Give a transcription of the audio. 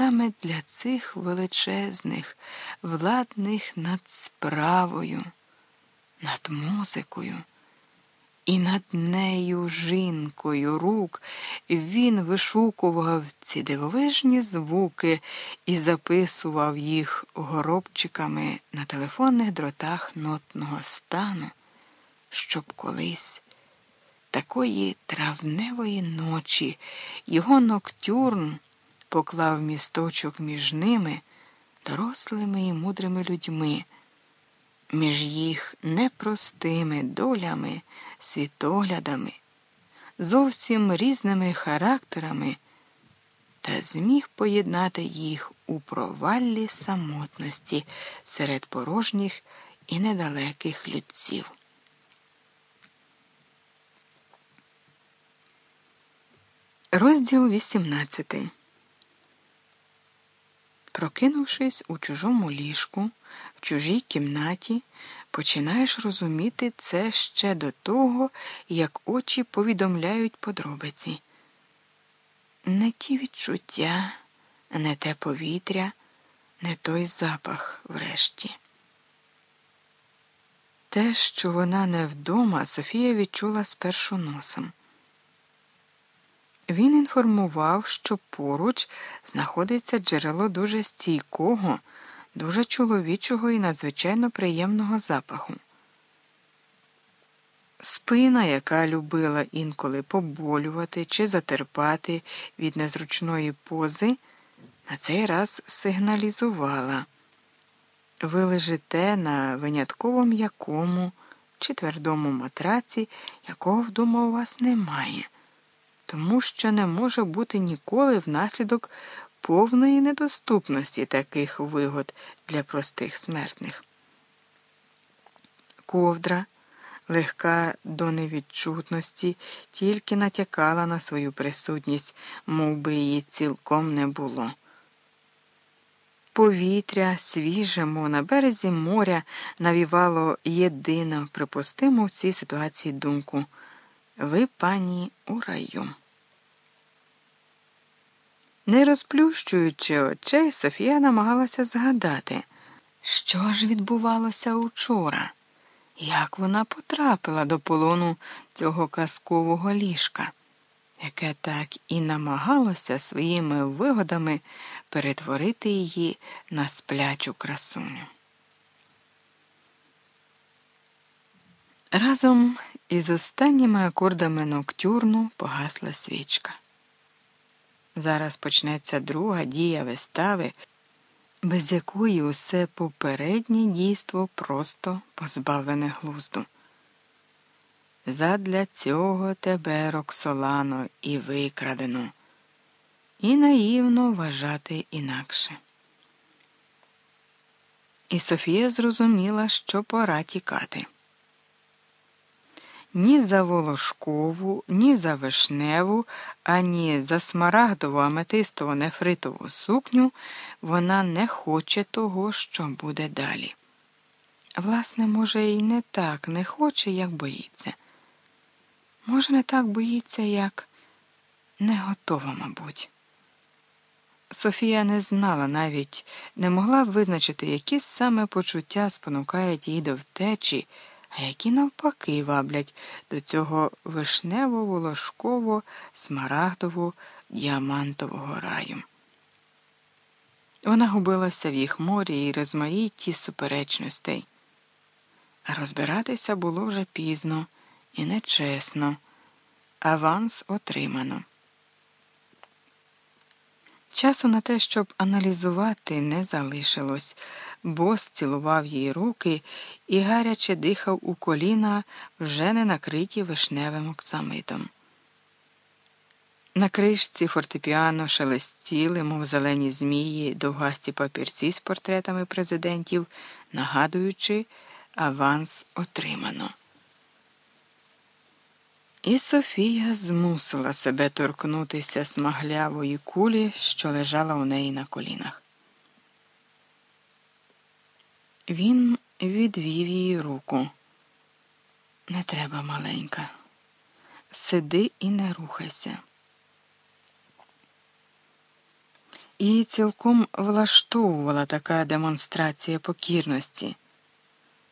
саме для цих величезних, владних над справою, над музикою. І над нею жінкою рук він вишукував ці дивовижні звуки і записував їх горобчиками на телефонних дротах нотного стану, щоб колись такої травневої ночі його ноктюрн поклав місточок між ними, дорослими і мудрими людьми між їх непростими долями, світоглядами, зовсім різними характерами, та зміг поєднати їх у проваллі самотності серед порожніх і недалеких людців. Розділ 18 Прокинувшись у чужому ліжку, в чужій кімнаті, починаєш розуміти це ще до того, як очі повідомляють подробиці. Не ті відчуття, не те повітря, не той запах врешті. Те, що вона не вдома, Софія відчула спершу носом. Він інформував, що поруч знаходиться джерело дуже стійкого, дуже чоловічого і надзвичайно приємного запаху. Спина, яка любила інколи поболювати чи затерпати від незручної пози, на цей раз сигналізувала ви лежите на винятково м'якому чи твердому матраці, якого вдома у вас немає тому що не може бути ніколи внаслідок повної недоступності таких вигод для простих смертних. Ковдра, легка до невідчутності, тільки натякала на свою присутність, мов би її цілком не було. Повітря, свіже, на березі моря, навівало єдино припустиму в цій ситуації думку. Ви, пані, у раю. Не розплющуючи очей, Софія намагалася згадати, що ж відбувалося учора, як вона потрапила до полону цього казкового ліжка, яке так і намагалося своїми вигодами перетворити її на сплячу красуню. Разом із останніми акордами ноктюрну погасла свічка. Зараз почнеться друга дія вистави, без якої усе попереднє дійство просто позбавлене глузду. Задля цього тебе, Роксолано, і викрадено, і наївно вважати інакше. І Софія зрозуміла, що пора тікати ні за волошкову, ні за вишневу, ані за смарагдову аметистову нефритову сукню вона не хоче того, що буде далі. Власне, може, і не так не хоче, як боїться. Може, не так боїться, як не готова, мабуть. Софія не знала навіть, не могла визначити, які саме почуття спонукають її до втечі а які навпаки ваблять до цього вишнево ложково смарагдово діамантового раю. Вона губилася в їх морі і розмаїтті суперечностей. А розбиратися було вже пізно і нечесно. Аванс отримано. Часу на те, щоб аналізувати, не залишилось. Бос цілував їй руки і гаряче дихав у коліна, вже не накриті вишневим оксамитом. На кришці фортепіано шелестіли, мов зелені змії, довгасті папірці з портретами президентів, нагадуючи, аванс отримано. І Софія змусила себе торкнутися смаглявої кулі, що лежала у неї на колінах. Він відвів її руку. Не треба, маленька. Сиди і не рухайся. І цілком влаштовувала така демонстрація покірності.